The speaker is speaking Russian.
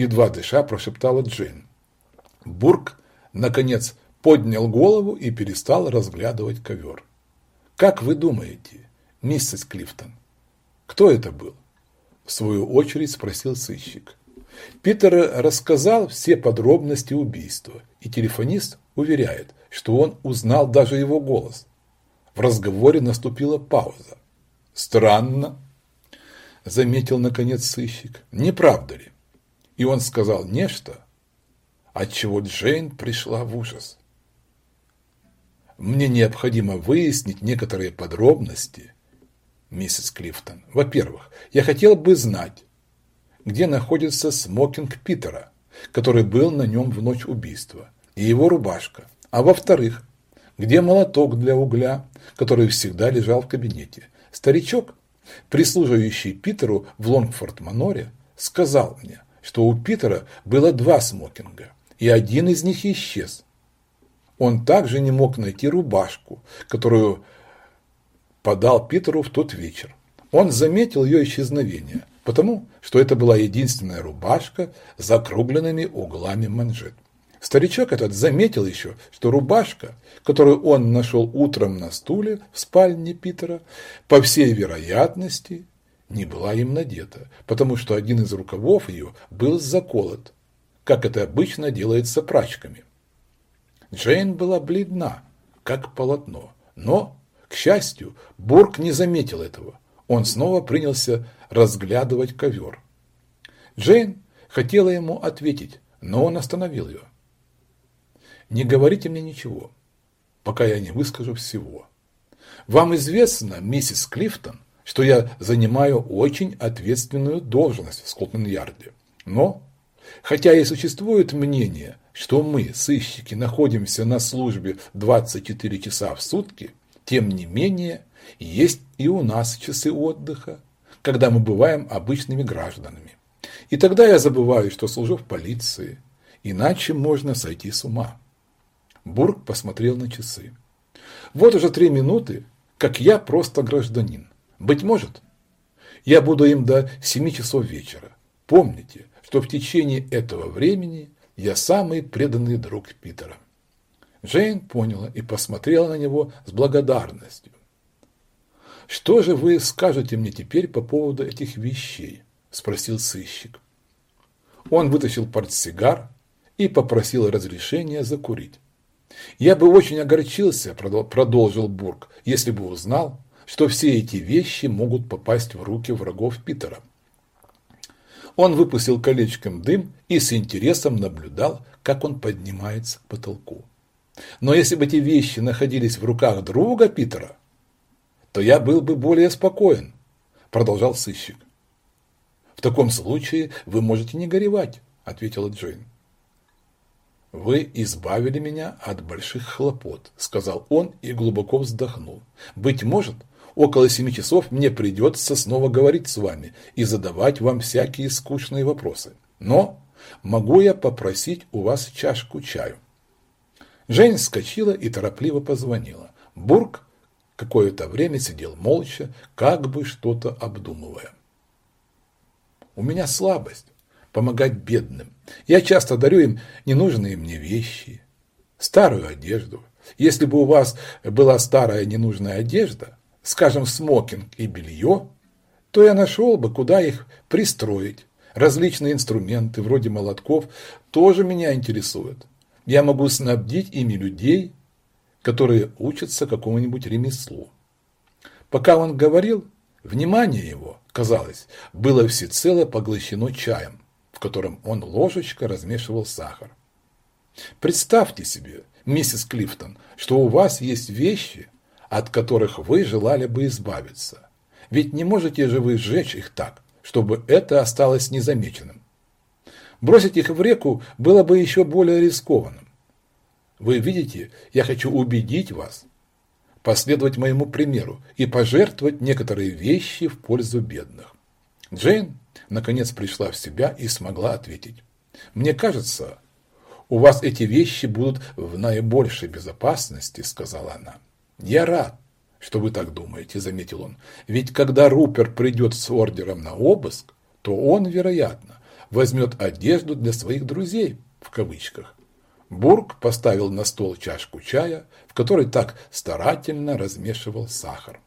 едва дыша прошептала Джейн. Бург, наконец, поднял голову и перестал разглядывать ковер. «Как вы думаете, миссис Клифтон, кто это был?» В свою очередь спросил сыщик. Питер рассказал все подробности убийства, и телефонист уверяет, что он узнал даже его голос. В разговоре наступила пауза. «Странно», – заметил наконец сыщик, – «не правда ли?» И он сказал нечто, от чего Джейн пришла в ужас. «Мне необходимо выяснить некоторые подробности, миссис Клифтон. Во-первых, я хотел бы знать, где находится смокинг Питера, который был на нем в ночь убийства, и его рубашка. А во-вторых, где молоток для угля, который всегда лежал в кабинете. Старичок, прислуживающий Питеру в Лонгфорд-Маноре, сказал мне, что у Питера было два смокинга, и один из них исчез. Он также не мог найти рубашку, которую подал Питеру в тот вечер. Он заметил ее исчезновение, потому что это была единственная рубашка с закругленными углами манжет. Старичок этот заметил еще, что рубашка, которую он нашел утром на стуле в спальне Питера, по всей вероятности, не была им надета, потому что один из рукавов ее был заколот, как это обычно делается прачками. Джейн была бледна, как полотно, но, к счастью, Бург не заметил этого. Он снова принялся разглядывать ковер. Джейн хотела ему ответить, но он остановил ее. Не говорите мне ничего, пока я не выскажу всего. Вам известно, миссис Клифтон, что я занимаю очень ответственную должность в Скотланд-Ярде. Но, хотя и существует мнение, что мы, сыщики, находимся на службе 24 часа в сутки, тем не менее, есть и у нас часы отдыха, когда мы бываем обычными гражданами. И тогда я забываю, что служу в полиции, иначе можно сойти с ума. Бург посмотрел на часы. Вот уже три минуты, как я просто гражданин. Быть может, я буду им до семи часов вечера. Помните, что в течение этого времени я самый преданный друг Питера. Джейн поняла и посмотрела на него с благодарностью. «Что же вы скажете мне теперь по поводу этих вещей?» – спросил сыщик. Он вытащил портсигар и попросил разрешения закурить. «Я бы очень огорчился», – продолжил Бург, – «если бы узнал, что все эти вещи могут попасть в руки врагов Питера». Он выпустил колечком дым и с интересом наблюдал, как он поднимается к потолку. Но если бы эти вещи находились в руках друга Питера, то я был бы более спокоен, продолжал сыщик. В таком случае вы можете не горевать, ответила Джейн. «Вы избавили меня от больших хлопот», – сказал он и глубоко вздохнул. «Быть может, около семи часов мне придется снова говорить с вами и задавать вам всякие скучные вопросы. Но могу я попросить у вас чашку чаю?» Жень вскочила и торопливо позвонила. Бург какое-то время сидел молча, как бы что-то обдумывая. «У меня слабость помогать бедным. Я часто дарю им ненужные мне вещи, старую одежду. Если бы у вас была старая ненужная одежда, скажем, смокинг и белье, то я нашел бы, куда их пристроить. Различные инструменты, вроде молотков, тоже меня интересуют. Я могу снабдить ими людей, которые учатся какому-нибудь ремеслу. Пока он говорил, внимание его, казалось, было всецело поглощено чаем в котором он ложечкой размешивал сахар. Представьте себе, миссис Клифтон, что у вас есть вещи, от которых вы желали бы избавиться. Ведь не можете же вы сжечь их так, чтобы это осталось незамеченным. Бросить их в реку было бы еще более рискованным. Вы видите, я хочу убедить вас, последовать моему примеру и пожертвовать некоторые вещи в пользу бедных. Джейн наконец пришла в себя и смогла ответить. «Мне кажется, у вас эти вещи будут в наибольшей безопасности», – сказала она. «Я рад, что вы так думаете», – заметил он. «Ведь когда Рупер придет с ордером на обыск, то он, вероятно, возьмет одежду для своих друзей, в кавычках. Бург поставил на стол чашку чая, в которой так старательно размешивал сахар.